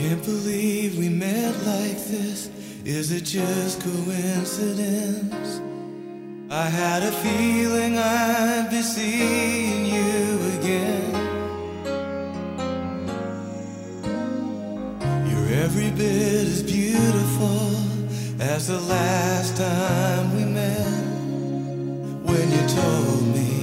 can't believe we met like this. Is it just coincidence? I had a feeling I'd be seeing you again. You're every bit as beautiful as the last time we met. When you told me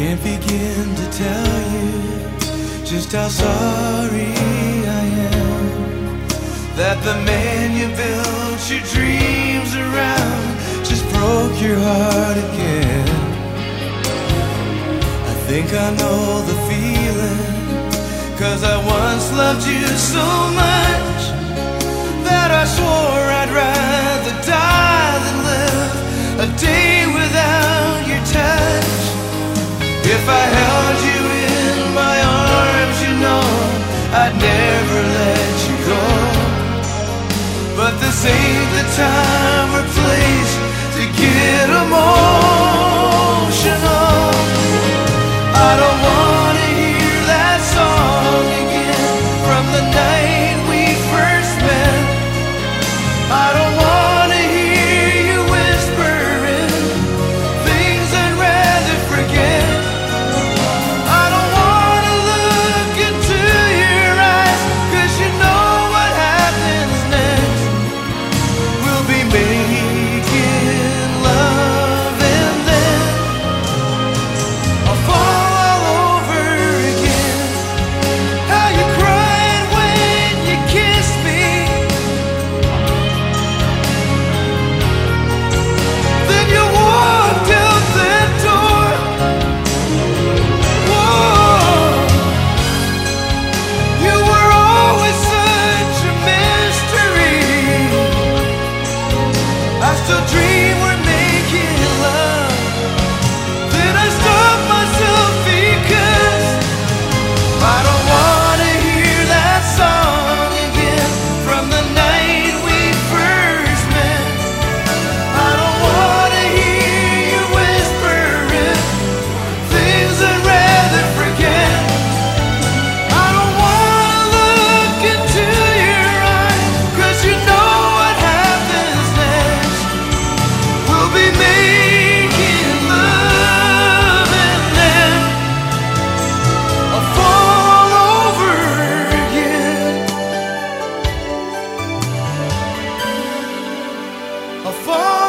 can't begin to tell you just how sorry I am that the man you built your dreams around just broke your heart again. I think I know the feeling, cause I once loved you so much If I held you in my arms, you know I'd never let you go. But this ain't the time or place to get emotional. a fall.